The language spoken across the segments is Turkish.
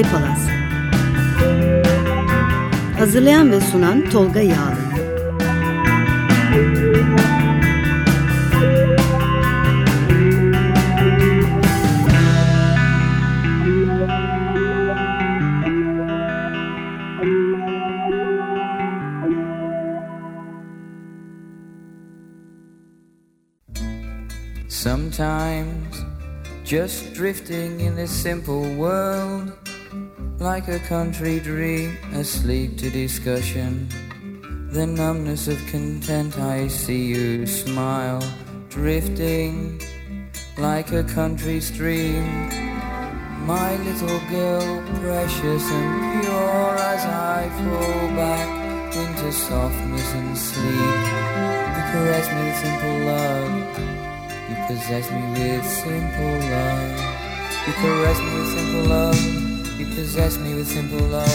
iPalaz Hazırlayan ve sunan Tolga Yağlı. Sometimes just drifting in this simple world like a country dream asleep to discussion. The numbness of content I see you smile. Drifting like a country stream. My little girl precious and pure as I fall back into softness and sleep. You caress me with simple love. You possess me with simple love. You caress me with simple love. You possess me with simple love.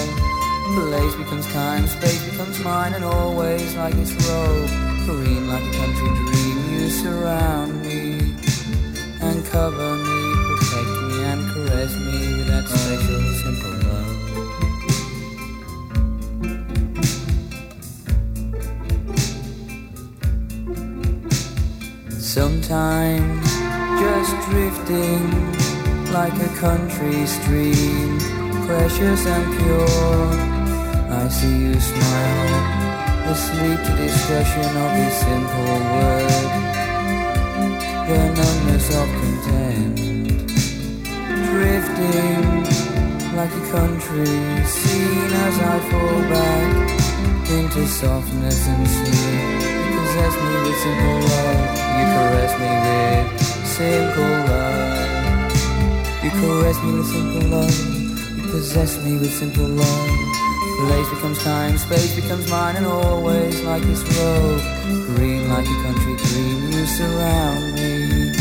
Place becomes time, space becomes mine, and always like this robe, green like a country dream. You surround me and cover me, protect me and caress me with that special simple love. Sometimes just drifting like a country stream, precious and pure. I see you smile, asleep to discussion of this simple word. The numbness of content, drifting like a country scene as I fall back into softness and sleep. You possess me with simple love. You caress me with simple love. You caress me with simple love. Possess me with simple love. Place becomes time, space becomes mine, and always like this road. Green like a country dream, you surround me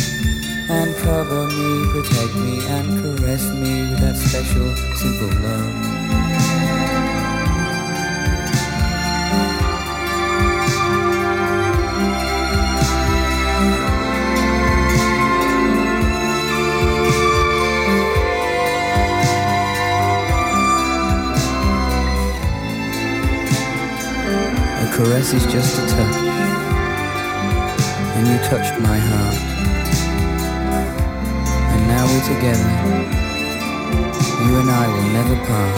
and cover me, protect me, and caress me with that special, simple love. Caress is just a touch, and you touched my heart. And now we're together, you and I will never part.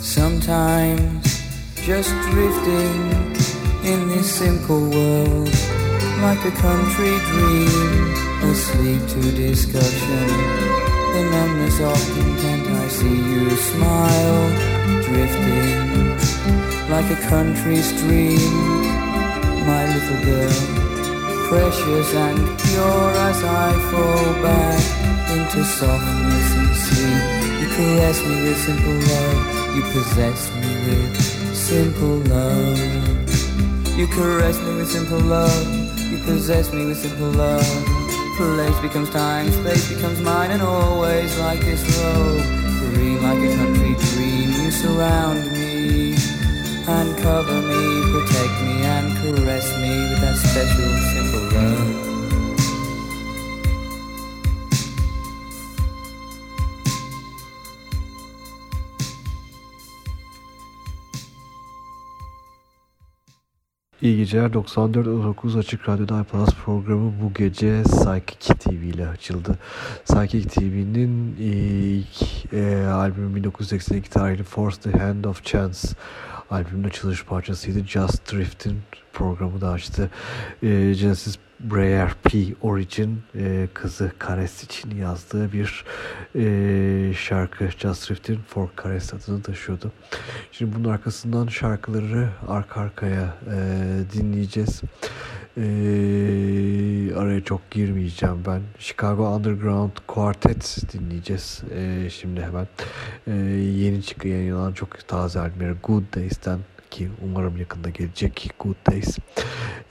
Sometimes just drifting in this simple world like a country dream, asleep to discussion. The numbness of content, I see you smile, drifting like a country stream. My little girl, precious and pure as I fall back into softness and sleep. You caress me with simple love, you possess me with simple love. You caress me with simple love. Possess me with simple love. Place becomes time, space becomes mine, and always like this road. Green like a country dream, you surround me and cover me, protect me and caress me with that special simple love. İyi geceler 94.9 Açık Radyo'da iPlus programı bu gece Psychic TV ile açıldı. Psychic TV'nin ilk e, albümü 1982 tarihli Force the Hand of Chance albümün açılış parçasıydı. Just Drift'in programı da açtı. E, Genesis Breyer P. Origin e, kızı Kares için yazdığı bir e, şarkı Just Drift'in For Kares adını taşıyordu. Şimdi bunun arkasından şarkıları arka arkaya e, dinleyeceğiz. E, araya çok girmeyeceğim ben. Chicago Underground Quartet dinleyeceğiz e, şimdi hemen. E, yeni çıkıyor yayınlanan çok taze albümleri Good Days'ten ki umarım yakında gelecek Good Days.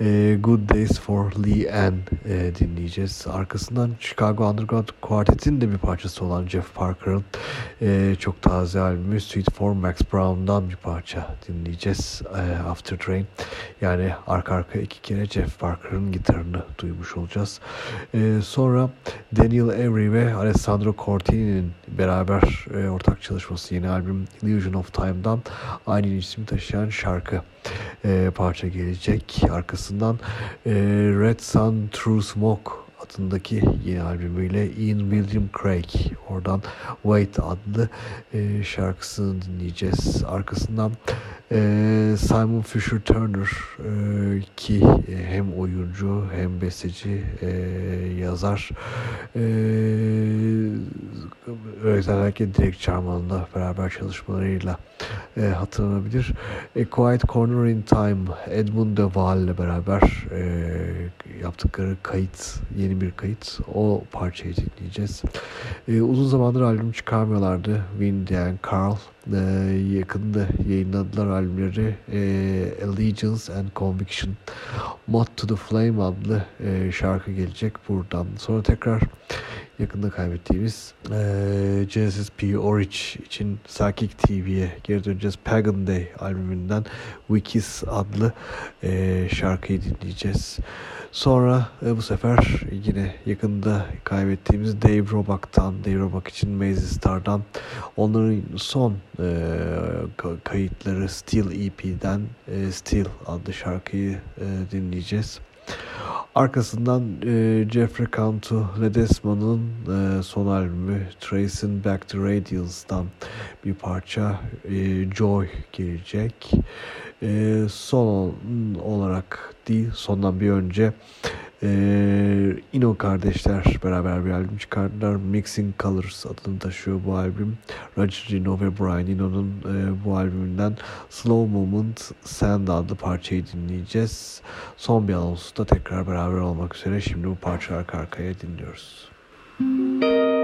E, Good Days for Lee Ann e, dinleyeceğiz. Arkasından Chicago Underground Quartet'in de bir parçası olan Jeff Parker'ın e, çok taze albümü Sweet for Max Brown'dan bir parça dinleyeceğiz. E, After Train. Yani arka arka iki kere Jeff Parker'ın gitarını duymuş olacağız. E, sonra Daniel Avery ve Alessandro Cortini'nin beraber e, ortak çalışması yeni albüm Illusion of Time'dan aynı ismi taşıyan şarkı e, parça gelecek. Arkasından e, Red Sun True Smoke adındaki yeni albümüyle Ian William Craig oradan Wait adlı e, şarkısını dinleyeceğiz. Arkasından e, Simon Fisher Turner e, ki e, hem oyuncu hem besteci e, yazar e, özellikle Direkt Charman'la beraber çalışmalarıyla e, hatırlanabilir. A Quiet Corner in Time Edmund de Waal ile beraber e, yaptıkları kayıt, yeni bir kayıt. O parçayı dinleyeceğiz. E, uzun zamandır albüm çıkarmıyorlardı. Windy and Carl e, yakında yayınladılar albümleri e, Allegiance and Conviction Mod to the Flame adlı e, şarkı gelecek buradan. Sonra tekrar yakında kaybettiğimiz e, Genesis P. Orich için Psychic TV'ye geri döneceğiz. Pagan Day albümünden Wikis adlı e, şarkıyı dinleyeceğiz. Sonra e, bu sefer yine yakında kaybettiğimiz Dave Roebuck'tan, Dave Roebuck için Mazy Star'dan onların son e, kayıtları Steel EP'den e, Steel adlı şarkıyı e, dinleyeceğiz. Arkasından e, Jeffrey Cantu Ledesma'nın e, son albümü Tracing Back to Radials'tan bir parça e, Joy gelecek. E, son olarak değil sondan bir önce ee, Ino kardeşler beraber bir albüm çıkardılar. Mixing Colors adını taşıyor bu albüm. Roger Eno ve Brian Eno'nun e, bu albümünden Slow Moment Sand adlı parçayı dinleyeceğiz. Son bir anonsta tekrar beraber olmak üzere. Şimdi bu parça arka arkaya dinliyoruz. Müzik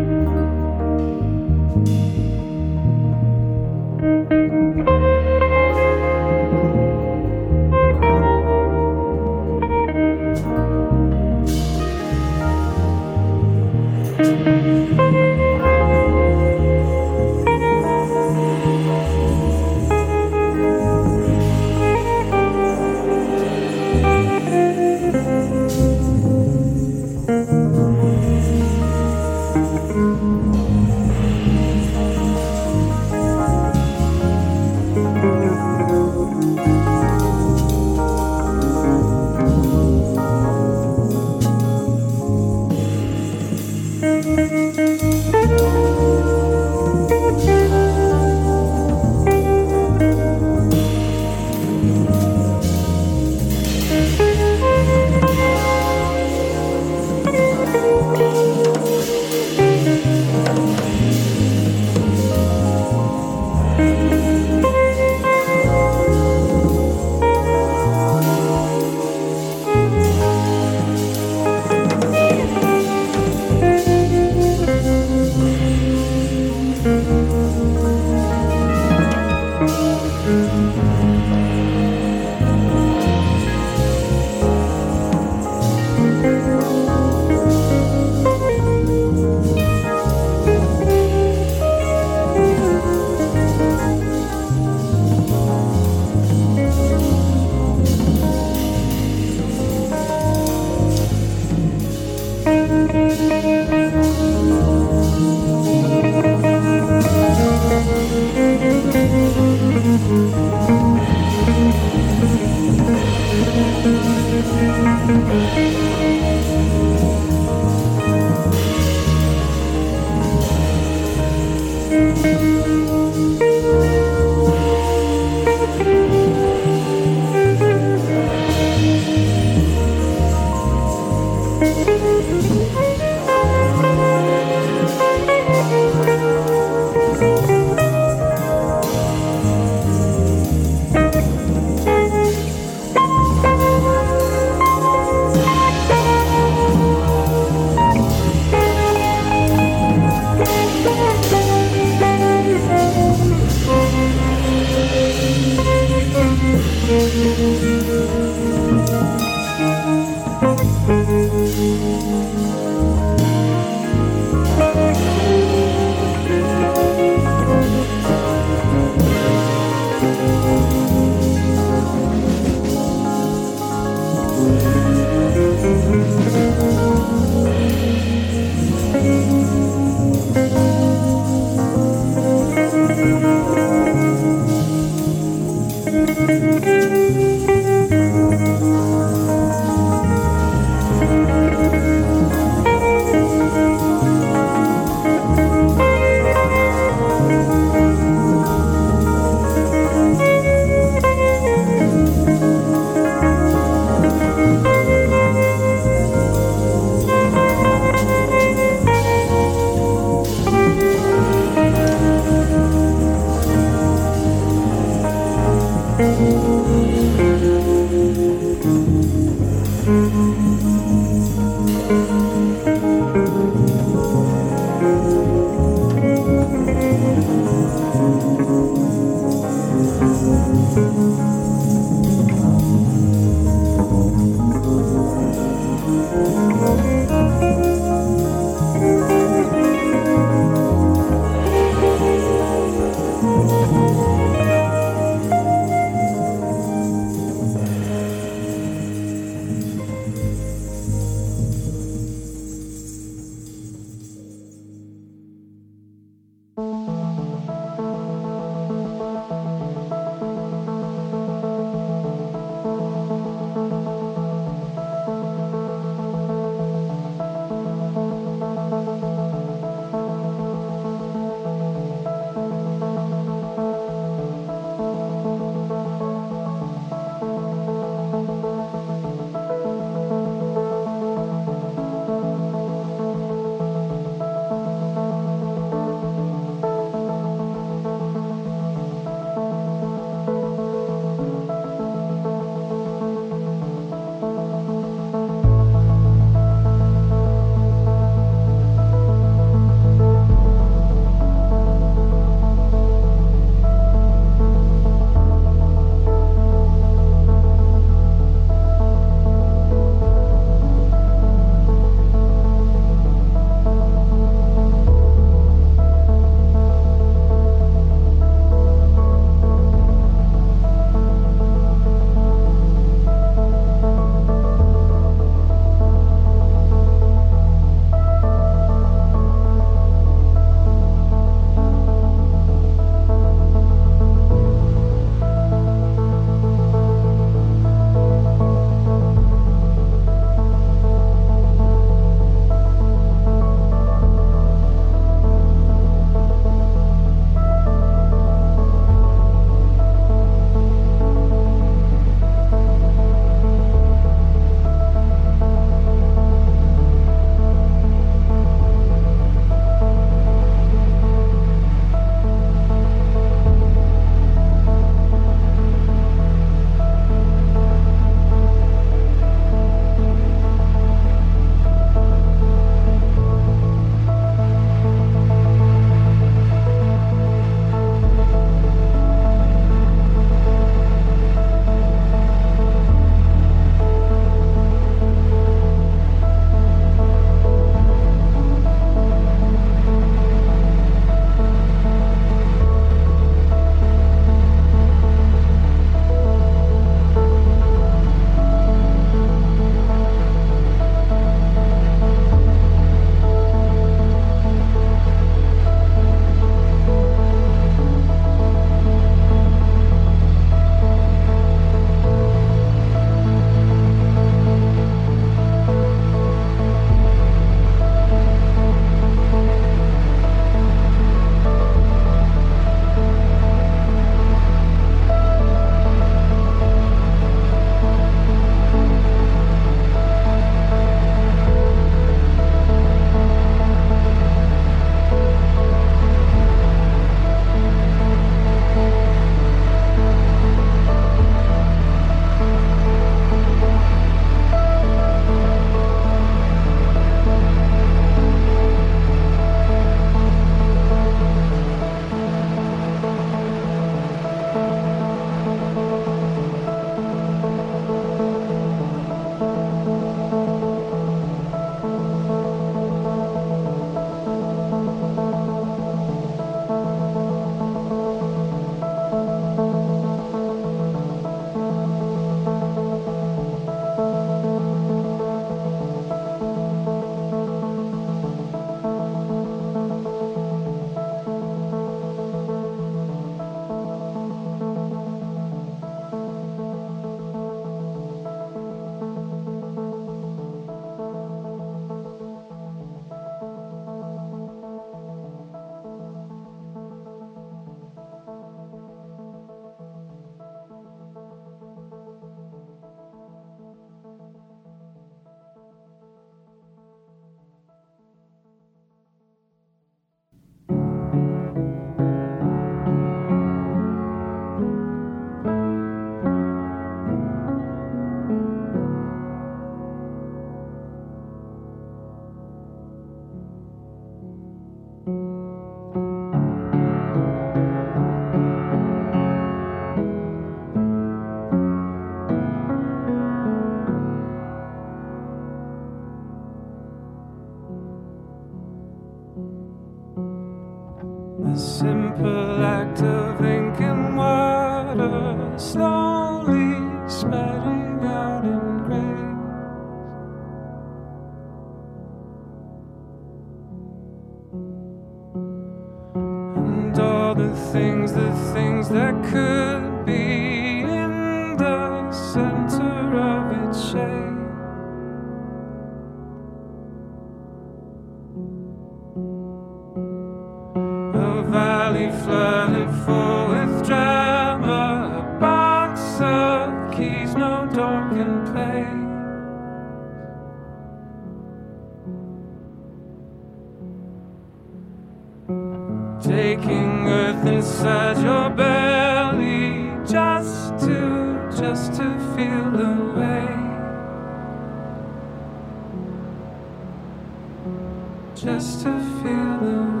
Just to feel the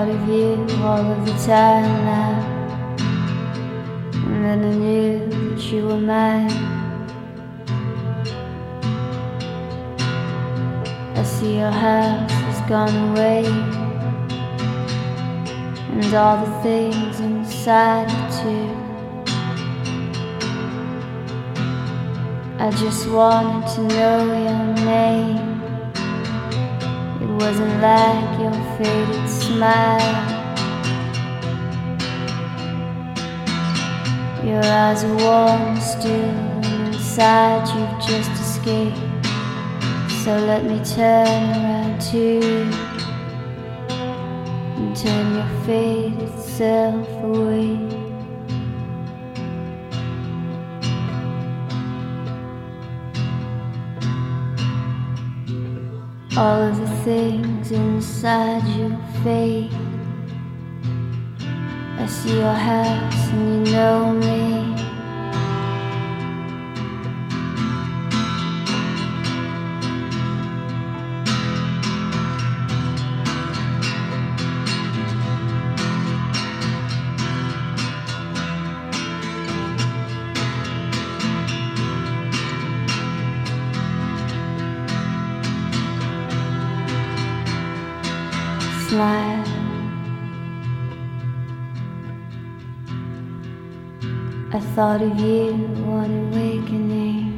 thought of you all of the time now. And then I knew that you were mine. I see your house has gone away. And all the things inside it too. I just wanted to know your name. It wasn't like your faded smile. Your eyes are warm still, inside you've just escaped. So let me turn around to you and turn your faded self away. All of the things inside you I see your house and you know me. Smile. I thought of you one awakening.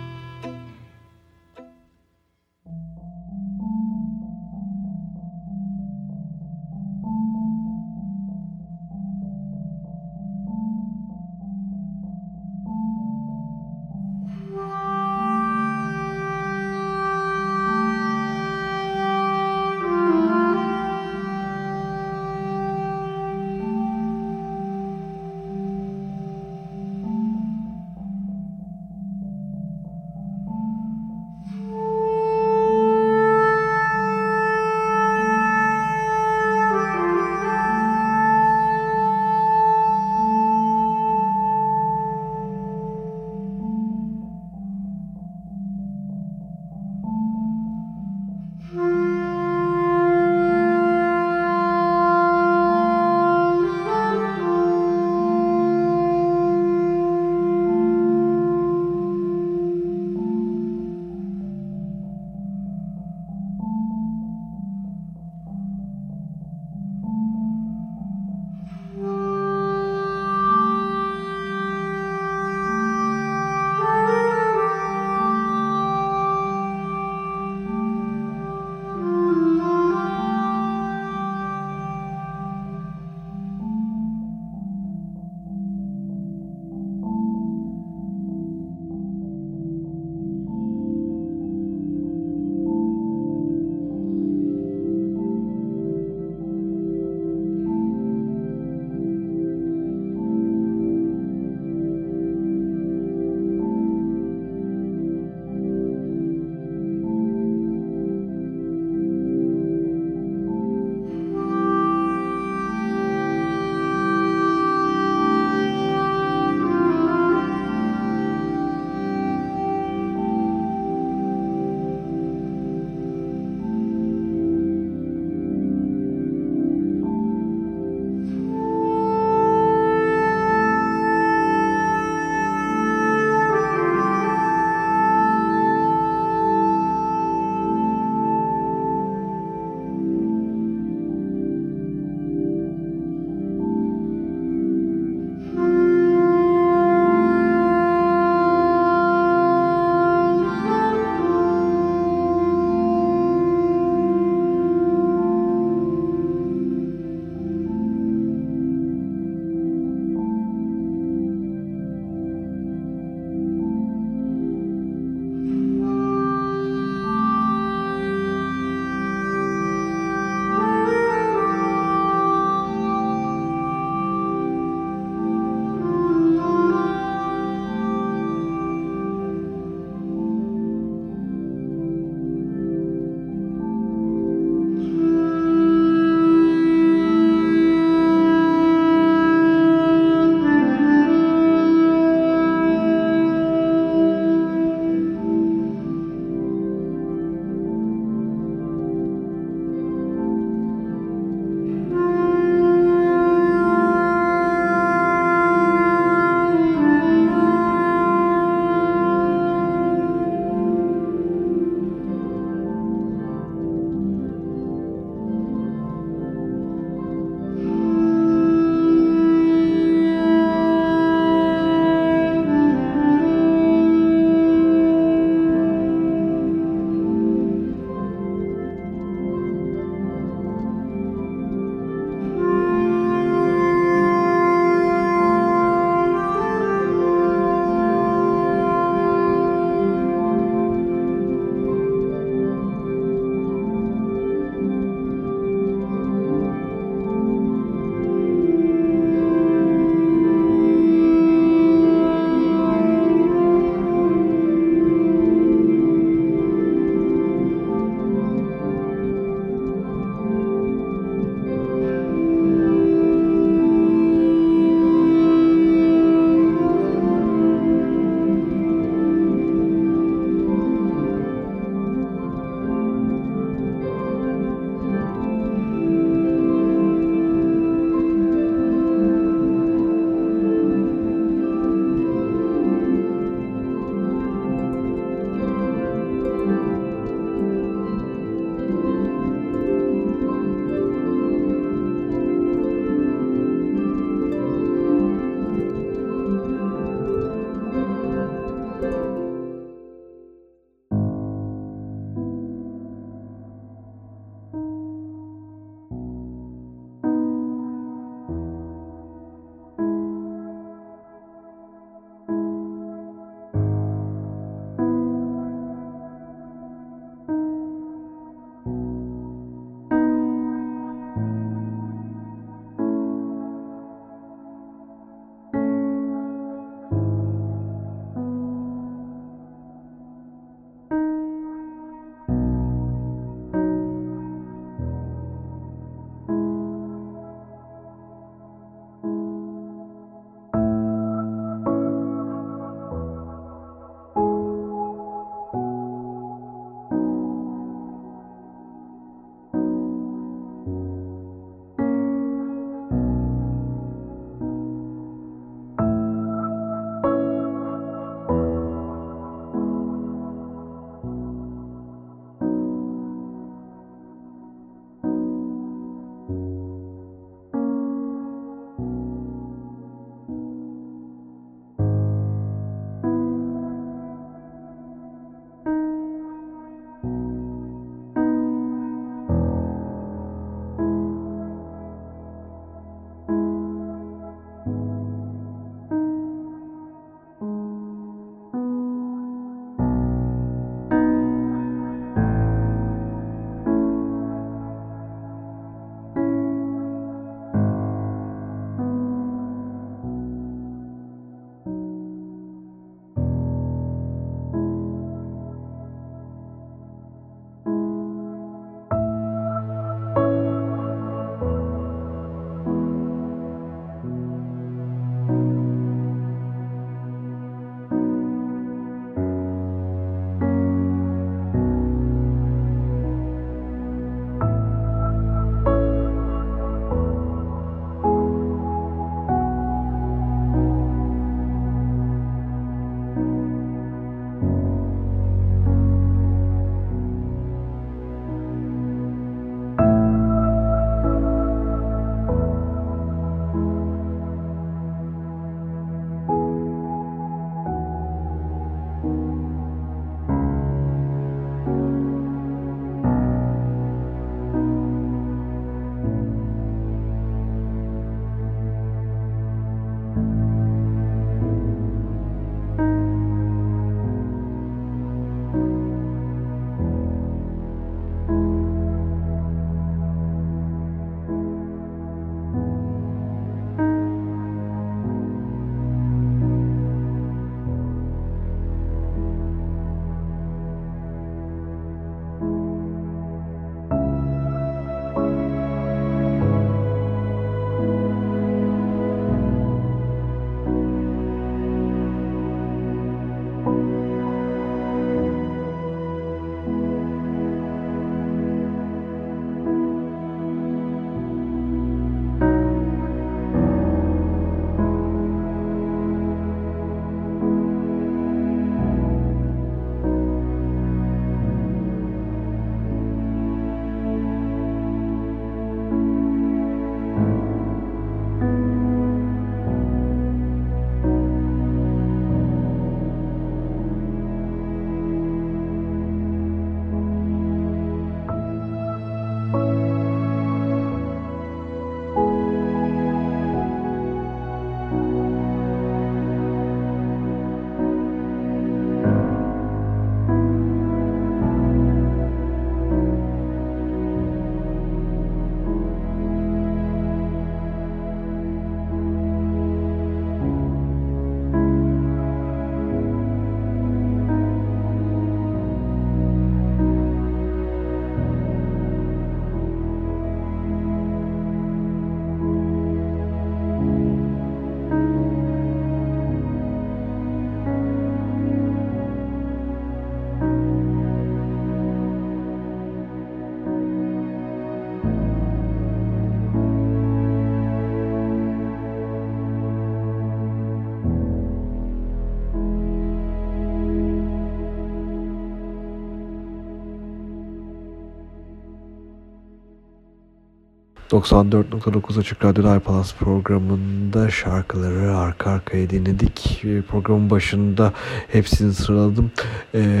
94.9 Açık Radyo iPalaz programında şarkıları arka arkaya dinledik. Programın başında hepsini sıraladım. E,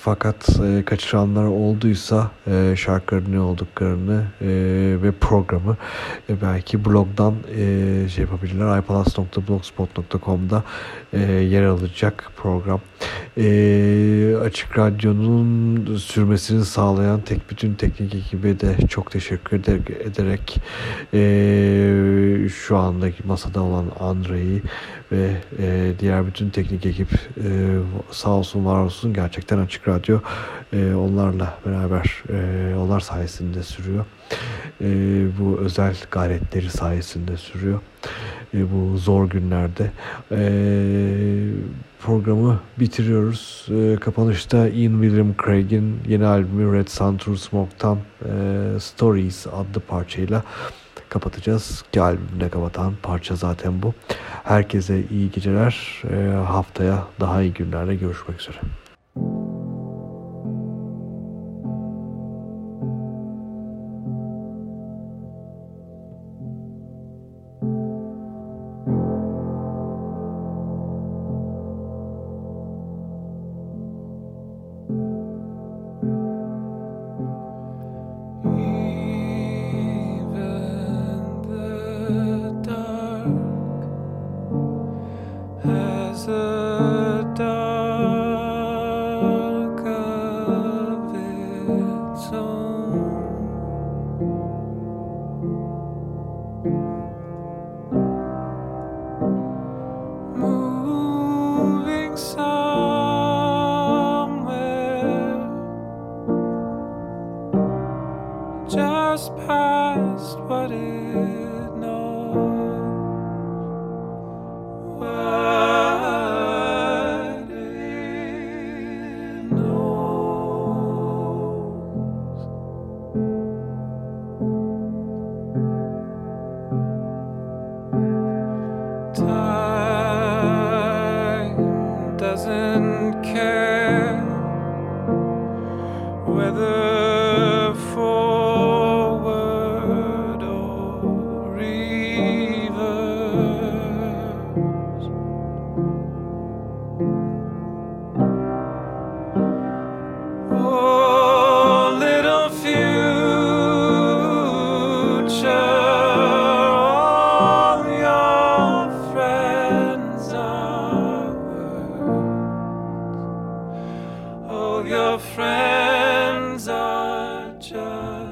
fakat e, kaçıranlar olduysa e, şarkıların ne olduklarını e, ve programı e, belki blogdan e, şey yapabilirler. ipalas.blogspot.com'da e, yer alacak program. E, Açık Radyo'nun sürmesini sağlayan tek bütün teknik ekibe de çok teşekkür ederek e, şu andaki masada olan Andre'yi ve e, diğer bütün teknik ekip e, sağ olsun var olsun gerçekten Açık Radyo e, onlarla beraber e, onlar sayesinde sürüyor. E, bu özel gayretleri sayesinde sürüyor. E, bu zor günlerde. E, programı bitiriyoruz. E, kapanışta Ian William Craig'in yeni albümü Red Sun Through Smoke'tan e, Stories adlı parçayla kapatacağız. Ki albümüne kapatan parça zaten bu. Herkese iyi geceler. E, haftaya daha iyi günlerle görüşmek üzere. all your friends are just.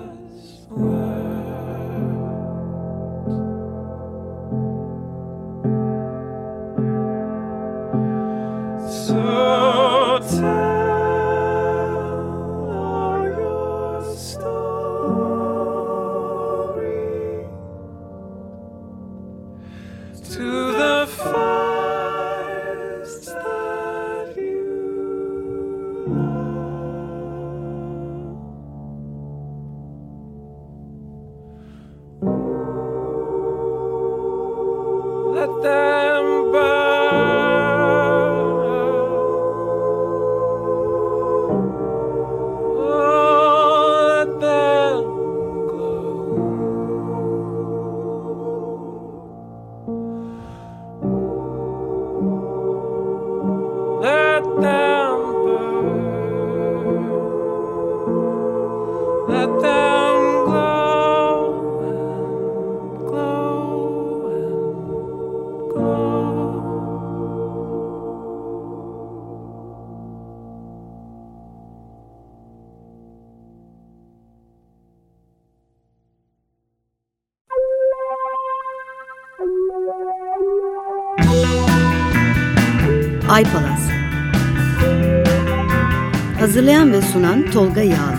Tolga Yağlı.